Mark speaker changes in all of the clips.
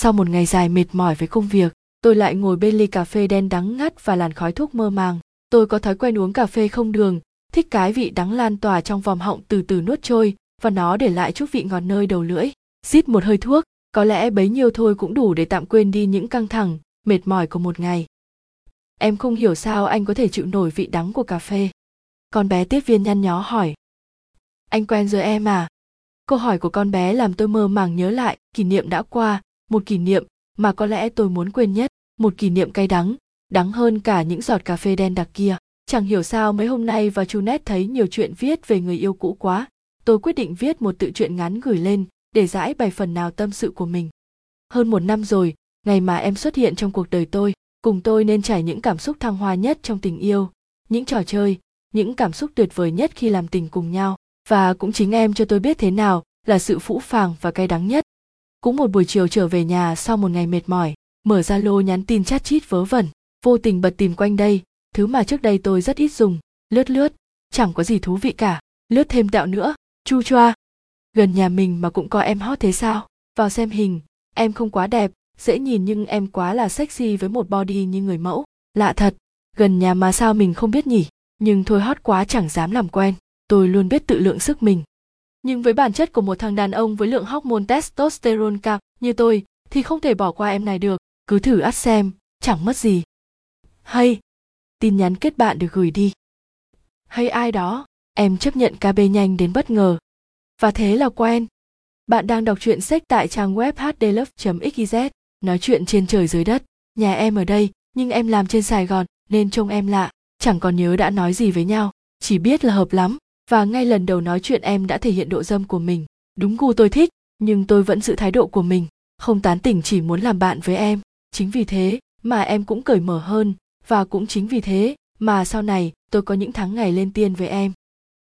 Speaker 1: sau một ngày dài mệt mỏi với công việc, tôi lại ngồi bên ly cà phê đen đắng ngắt và làn khói thuốc mơ màng. Tôi có thói quen uống cà phê không đường, thích cái vị đắng lan tỏa trong vòng họng từ từ nuốt trôi và nó để lại chút vị ngọt nơi đầu lưỡi. Rít một hơi thuốc, có lẽ bấy nhiêu thôi cũng đủ để tạm quên đi những căng thẳng, mệt mỏi của một ngày. Em không hiểu sao anh có thể chịu nổi vị đắng của cà phê. Con bé tiếp viên nhăn nhó hỏi. Anh quen rồi em à? Câu hỏi của con bé làm tôi mơ màng nhớ lại, kỷ niệm đã qua một kỷ niệm mà có lẽ tôi muốn quên nhất, một kỷ niệm cay đắng đắng hơn cả những giọt cà phê đen đặc kia. Chẳng hiểu sao mấy hôm nay vào chu nét thấy nhiều chuyện viết về người yêu cũ quá, tôi quyết định viết một tự truyện ngắn gửi lên để giải bày phần nào tâm sự của mình. Hơn một năm rồi, ngày mà em xuất hiện trong cuộc đời tôi, cùng tôi nên trải những cảm xúc thăng hoa nhất trong tình yêu, những trò chơi, những cảm xúc tuyệt vời nhất khi làm tình cùng nhau. Và cũng chính em cho tôi biết thế nào là sự phũ phàng và cay đắng nhất cũng một buổi chiều trở về nhà sau một ngày mệt mỏi, mở ra lô nhắn tin chat chít vớ vẩn. Vô tình bật tìm quanh đây, thứ mà trước đây tôi rất ít dùng, lướt lướt, chẳng có gì thú vị cả. Lướt thêm tẹo nữa, chu choa. Gần nhà mình mà cũng có em hot thế sao? Vào xem hình, em không quá đẹp, dễ nhìn nhưng em quá là sexy với một body như người mẫu. Lạ thật, gần nhà mà sao mình không biết nhỉ? Nhưng thôi hot quá chẳng dám làm quen, tôi luôn biết tự lượng sức mình nhưng với bản chất của một thằng đàn ông với lượng hormone testosterone cao như tôi, thì không thể bỏ qua em này được. Cứ thử ắt xem, chẳng mất gì. Hay, tin nhắn kết bạn được gửi đi. Hay ai đó, em chấp nhận kb nhanh đến bất ngờ. Và thế là quen. Bạn đang đọc truyện sách tại trang web hdlove xyz nói chuyện trên trời dưới đất. Nhà em ở đây, nhưng em làm trên sài gòn, nên trông em lạ, chẳng còn nhớ đã nói gì với nhau. Chỉ biết là hợp lắm và ngay lần đầu nói chuyện em đã thể hiện độ dâm của mình. Đúng gu tôi thích, nhưng tôi vẫn giữ thái độ của mình. Không tán tỉnh chỉ muốn làm bạn với em. Chính vì thế mà em cũng cởi mở hơn. Và cũng chính vì thế mà sau này tôi có những tháng ngày lên tiên với em.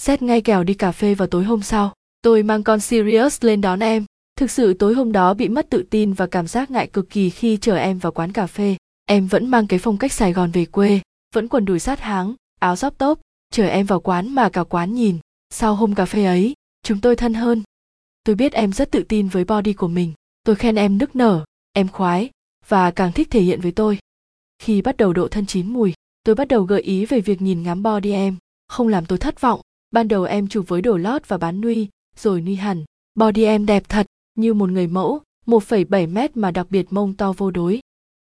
Speaker 1: Xét ngay kèo đi cà phê vào tối hôm sau, tôi mang con Sirius lên đón em. Thực sự tối hôm đó bị mất tự tin và cảm giác ngại cực kỳ khi chở em vào quán cà phê. Em vẫn mang cái phong cách sài gòn về quê, vẫn quần đùi sát háng, áo giáp tốp chở em vào quán mà cả quán nhìn. Sau hôm cà phê ấy chúng tôi thân hơn. Tôi biết em rất tự tin với body của mình. Tôi khen em nức nở em khoái và càng thích thể hiện với tôi. Khi bắt đầu độ thân chín mùi tôi bắt đầu gợi ý về việc nhìn ngắm body em. Không làm tôi thất vọng ban đầu em chụp với đồ lót và bán nuy rồi nuy hẳn. Body em đẹp thật như một người mẫu 1,7 mét mà đặc biệt mông to vô đối.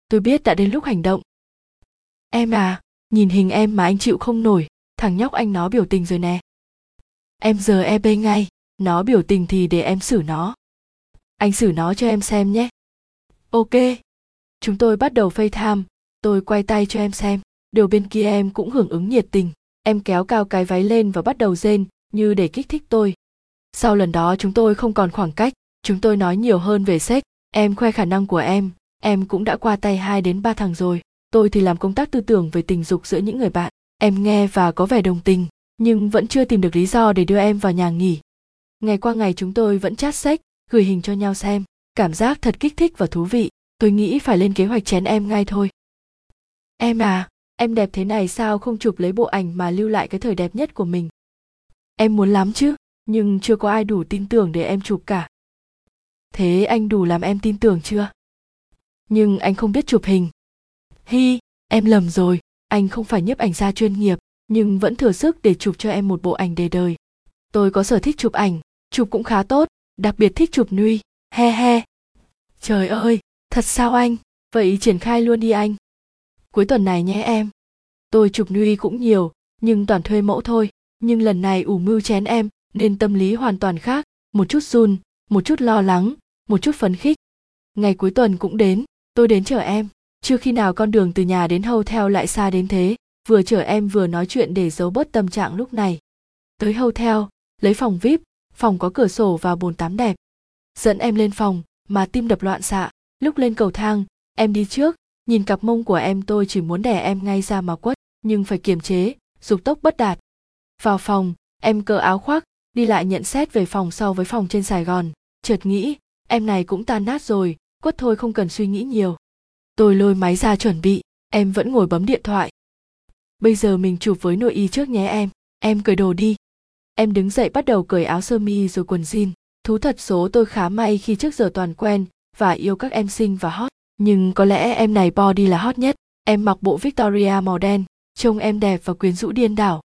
Speaker 1: Tôi biết đã đến lúc hành động. Em à nhìn hình em mà anh chịu không nổi thằng nhóc anh nó biểu tình rồi nè. Em giờ eb ngay nó biểu tình thì để em xử nó. Anh xử nó cho em xem nhé. Ok chúng tôi bắt đầu FaceTime, tôi quay tay cho em xem. Điều bên kia em cũng hưởng ứng nhiệt tình. Em kéo cao cái váy lên và bắt đầu rên như để kích thích tôi. Sau lần đó chúng tôi không còn khoảng cách chúng tôi nói nhiều hơn về sex. Em khoe khả năng của em em cũng đã qua tay hai đến ba thằng rồi. Tôi thì làm công tác tư tưởng về tình dục giữa những người bạn em nghe và có vẻ đồng tình, nhưng vẫn chưa tìm được lý do để đưa em vào nhà nghỉ. Ngày qua ngày chúng tôi vẫn chat sách, gửi hình cho nhau xem. Cảm giác thật kích thích và thú vị. Tôi nghĩ phải lên kế hoạch chén em ngay thôi. Em à em đẹp thế này sao không chụp lấy bộ ảnh mà lưu lại cái thời đẹp nhất của mình? Em muốn lắm chứ, nhưng chưa có ai đủ tin tưởng để em chụp cả. Thế anh đủ làm em tin tưởng chưa? Nhưng anh không biết chụp hình. Hi, em lầm rồi anh không phải nhiếp ảnh gia chuyên nghiệp, nhưng vẫn thừa sức để chụp cho em một bộ ảnh đề đời. Tôi có sở thích chụp ảnh, chụp cũng khá tốt, đặc biệt thích chụp nuôi he he. Trời ơi, thật sao anh? Vậy triển khai luôn đi anh. Cuối tuần này nhé em. Tôi chụp nuôi cũng nhiều, nhưng toàn thuê mẫu thôi. Nhưng lần này ủ mưu chén em, nên tâm lý hoàn toàn khác. Một chút run, một chút lo lắng, một chút phấn khích. Ngày cuối tuần cũng đến, tôi đến chờ em chưa khi nào con đường từ nhà đến hotel lại xa đến thế, vừa chở em vừa nói chuyện để giấu bớt tâm trạng lúc này. Tới hotel lấy phòng vip, phòng có cửa sổ và bồn tắm đẹp. Dẫn em lên phòng, mà tim đập loạn xạ. Lúc lên cầu thang, em đi trước, nhìn cặp mông của em tôi chỉ muốn đẻ em ngay ra mà quất, nhưng phải kiềm chế, dục tốc bất đạt. Vào phòng, em cỡ áo khoác, đi lại nhận xét về phòng so với phòng trên sài gòn. Chợt nghĩ, em này cũng tan nát rồi, quất thôi không cần suy nghĩ nhiều tôi lôi máy ra chuẩn bị, em vẫn ngồi bấm điện thoại. Bây giờ mình chụp với nội y trước nhé em em cởi đồ đi. Em đứng dậy bắt đầu cởi áo sơ mi rồi quần jean. Thú thật số tôi khá may khi trước giờ toàn quen và yêu các em xinh và hot. Nhưng có lẽ em này body là hot nhất. Em mặc bộ victoria màu đen, trông em đẹp và quyến rũ điên đảo.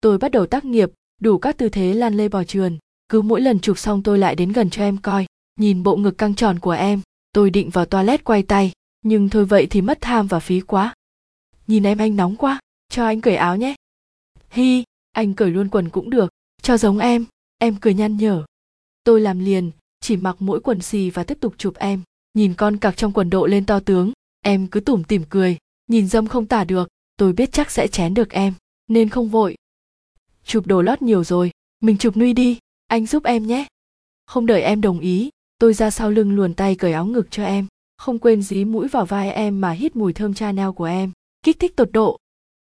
Speaker 1: Tôi bắt đầu tác nghiệp, đủ các tư thế lan lê bò trườn. Cứ mỗi lần chụp xong tôi lại đến gần cho em coi. Nhìn bộ ngực căng tròn của em, tôi định vào toilet quay tay nhưng thôi vậy thì mất tham và phí quá. Nhìn em anh nóng quá, cho anh cởi áo nhé. Hi, anh cởi luôn quần cũng được, cho giống em em cười nhăn nhở. Tôi làm liền, chỉ mặc mỗi quần xì và tiếp tục chụp em. Nhìn con cặc trong quần độ lên to tướng, em cứ tủm tỉm cười. Nhìn dâm không tả được, tôi biết chắc sẽ chén được em, nên không vội. Chụp đồ lót nhiều rồi, mình chụp nuôi đi, anh giúp em nhé. Không đợi em đồng ý, tôi ra sau lưng luồn tay cởi áo ngực cho em không quên dí mũi vào vai em mà hít mùi thơm chanel của em. Kích thích tột độ.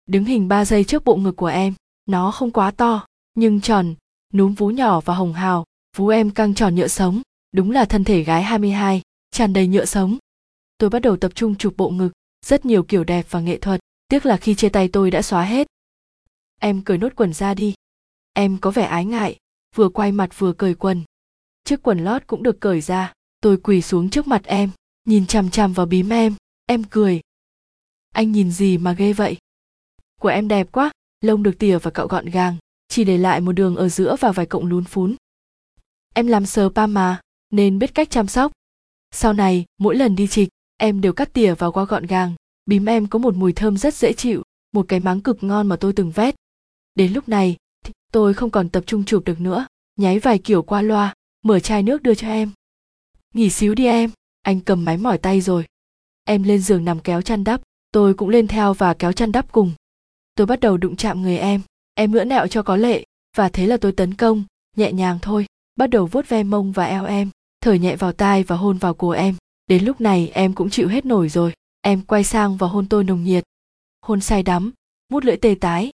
Speaker 1: Đứng hình 3 giây trước bộ ngực của em. Nó không quá to nhưng tròn. Núm vú nhỏ và hồng hào. Vú em căng tròn nhựa sống. Đúng là thân thể gái 22, tràn đầy nhựa sống. Tôi bắt đầu tập trung chụp bộ ngực. Rất nhiều kiểu đẹp và nghệ thuật. Tiếc là khi chia tay tôi đã xóa hết. Em cởi nốt quần ra đi. Em có vẻ ái ngại. Vừa quay mặt vừa cởi quần. Chiếc quần lót cũng được cởi ra. Tôi quỳ xuống trước mặt em nhìn chằm chằm vào bím em em cười. Anh nhìn gì mà ghê vậy? Của em đẹp quá, lông được tỉa và cạo gọn gàng, chỉ để lại một đường ở giữa và vài cọng lún phún. Em làm sờ pa mà, nên biết cách chăm sóc. Sau này, mỗi lần đi trịch, em đều cắt tỉa và qua gọn gàng. Bím em có một mùi thơm rất dễ chịu, một cái máng cực ngon mà tôi từng vét. Đến lúc này, thì tôi không còn tập trung chụp được nữa, nháy vài kiểu qua loa, mở chai nước đưa cho em. Nghỉ xíu đi em anh cầm máy mỏi tay rồi. Em lên giường nằm kéo chăn đắp, tôi cũng lên theo và kéo chăn đắp cùng. Tôi bắt đầu đụng chạm người em em ngỡ nẹo cho có lệ, và thế là tôi tấn công, nhẹ nhàng thôi, bắt đầu vuốt ve mông và eo em, thở nhẹ vào tai và hôn vào cổ em. Đến lúc này, em cũng chịu hết nổi rồi, em quay sang và hôn tôi nồng nhiệt. Hôn say đắm, mút lưỡi tê tái.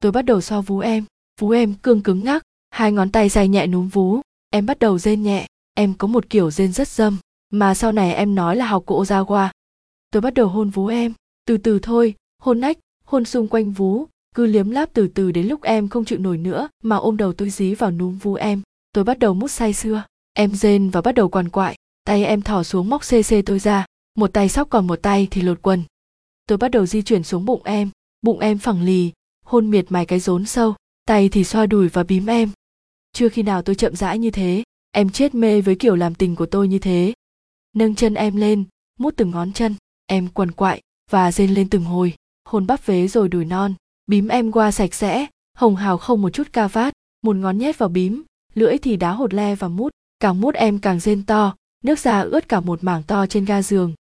Speaker 1: Tôi bắt đầu so vú em vú em cương cứng ngắc, hai ngón tay dài nhẹ núm vú, em bắt đầu rên nhẹ, em có một kiểu rên rất dâm mà sau này em nói là học cụ Ozawa. tôi bắt đầu hôn vú em. Từ từ thôi hôn nách hôn xung quanh vú. Cứ liếm láp từ từ đến lúc em không chịu nổi nữa mà ôm đầu tôi dí vào núm vú em. Tôi bắt đầu mút say xưa, em rên và bắt đầu quằn quại. Tay em thỏ xuống móc cc tôi ra. Một tay sóc còn một tay thì lột quần. Tôi bắt đầu di chuyển xuống bụng em. Bụng em phẳng lì hôn miệt mài cái rốn sâu. Tay thì xoa đùi và bím em. Chưa khi nào tôi chậm rãi như thế em chết mê với kiểu làm tình của tôi như thế nâng chân em lên, mút từng ngón chân, em quằn quại và rên lên từng hồi. Hôn bắp vế rồi đùi non, bím em qua sạch sẽ, hồng hào không một chút ca vát. Một ngón nhét vào bím, lưỡi thì đá hột le và mút, càng mút em càng rên to, nước da ướt cả một mảng to trên ga giường.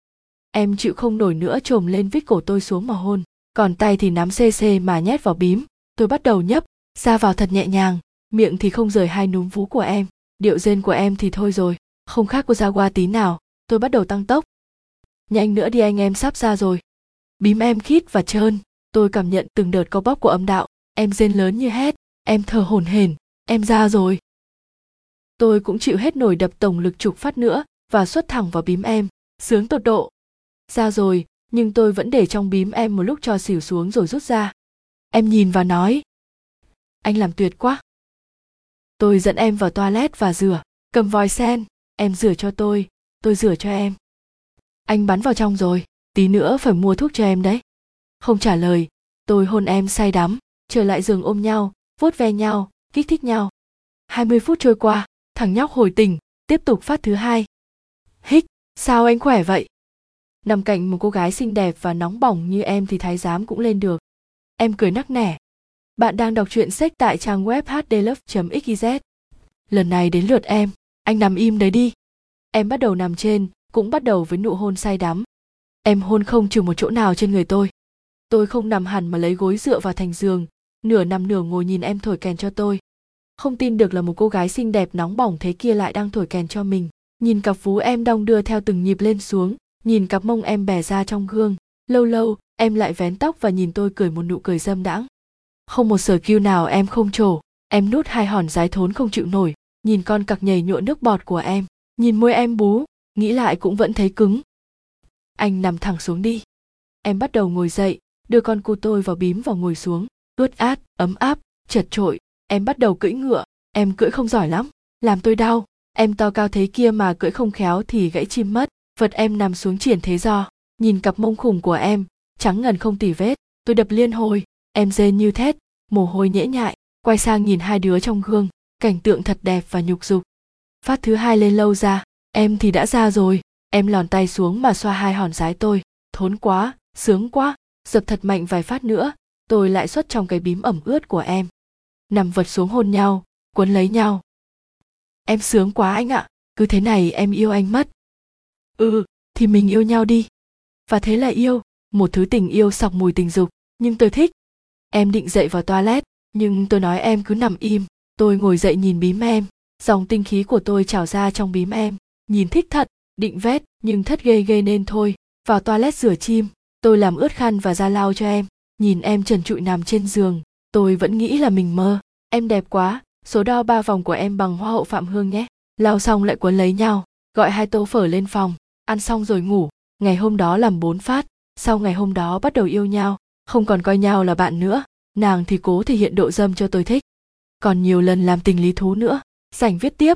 Speaker 1: Em chịu không nổi nữa trồm lên vít cổ tôi xuống mà hôn. Còn tay thì nắm xê xê mà nhét vào bím. Tôi bắt đầu nhấp, ra vào thật nhẹ nhàng. Miệng thì không rời hai núm vú của em. Điệu rên của em thì thôi rồi. Không khác có ra qua tí nào tôi bắt đầu tăng tốc. Nhanh nữa đi anh em, sắp ra rồi. Bím em khít và trơn. Tôi cảm nhận từng đợt co bóp của âm đạo. Em rên lớn như hét. Em thở hổn hển. Em ra rồi. Tôi cũng chịu hết nổi đập tổng lực trục phát nữa và xuất thẳng vào bím em. Sướng tột độ. Ra rồi, nhưng tôi vẫn để trong bím em một lúc cho xỉu xuống rồi rút ra. Em nhìn và nói. Anh làm tuyệt quá. Tôi dẫn em vào toilet và rửa. Cầm vòi sen. Em rửa cho tôi tôi rửa cho em. Anh bắn vào trong rồi, tí nữa phải mua thuốc cho em đấy. Không trả lời, tôi hôn em say đắm, trở lại giường ôm nhau, vuốt ve nhau, kích thích nhau. 20 phút trôi qua, thằng nhóc hồi tỉnh, tiếp tục phát thứ hai. Hích, sao anh khỏe vậy? Nằm cạnh một cô gái xinh đẹp và nóng bỏng như em thì thái giám cũng lên được. Em cười nắc nẻ. Bạn đang đọc truyện sách tại trang web hdlove.xyz lần này đến lượt em, anh nằm im đấy đi em bắt đầu nằm trên, cũng bắt đầu với nụ hôn say đắm. Em hôn không trừ một chỗ nào trên người tôi. Tôi không nằm hẳn mà lấy gối dựa vào thành giường, nửa nằm nửa ngồi nhìn em thổi kèn cho tôi. Không tin được là một cô gái xinh đẹp nóng bỏng thế kia lại đang thổi kèn cho mình. Nhìn cặp vú em đong đưa theo từng nhịp lên xuống, nhìn cặp mông em bẻ ra trong gương. Lâu lâu, em lại vén tóc và nhìn tôi cười một nụ cười dâm đãng. Không một sở kiêu nào em không trổ, em nút hai hòn dái thốn không chịu nổi, nhìn con cặc nhảy nhụa nước bọt của em nhìn môi em bú, nghĩ lại cũng vẫn thấy cứng. Anh nằm thẳng xuống đi. Em bắt đầu ngồi dậy, đưa con cu tôi vào bím vào ngồi xuống. Ướt át, ấm áp, chật trội em bắt đầu cưỡi ngựa. Em cưỡi không giỏi lắm. Làm tôi đau. Em to cao thế kia mà cưỡi không khéo thì gãy chim mất. Vật em nằm xuống triển thế do. Nhìn cặp mông khủng của em, trắng ngần không tỉ vết. Tôi đập liên hồi. Em dê như thét, mồ hôi nhễ nhại, quay sang nhìn hai đứa trong gương. Cảnh tượng thật đẹp và nhục dục phát thứ hai lên lâu ra, em thì đã ra rồi. Em lòn tay xuống mà xoa hai hòn rái tôi. Thốn quá, sướng quá. Dập thật mạnh vài phát nữa, tôi lại xuất trong cái bím ẩm ướt của em. Nằm vật xuống hôn nhau quấn lấy nhau. Em sướng quá anh ạ, cứ thế này em yêu anh mất. Ừ thì mình yêu nhau đi. Và thế là yêu, một thứ tình yêu sọc mùi tình dục, nhưng tôi thích. Em định dậy vào toilet, nhưng tôi nói em cứ nằm im, tôi ngồi dậy nhìn bím em dòng tinh khí của tôi trào ra trong bím em. Nhìn thích thật, định vét nhưng thất ghê ghê nên thôi. Vào toilet rửa chim, tôi làm ướt khăn và ra lau cho em. Nhìn em trần trụi nằm trên giường, tôi vẫn nghĩ là mình mơ. Em đẹp quá, số đo ba vòng của em bằng hoa hậu phạm hương nhé. Lau xong lại quấn lấy nhau, gọi hai tô phở lên phòng. Ăn xong rồi ngủ. Ngày hôm đó làm bốn phát. Sau ngày hôm đó bắt đầu yêu nhau. Không còn coi nhau là bạn nữa. Nàng thì cố thể hiện độ dâm cho tôi thích. Còn nhiều lần làm tình lý thú nữa. Sảnh viết tiếp.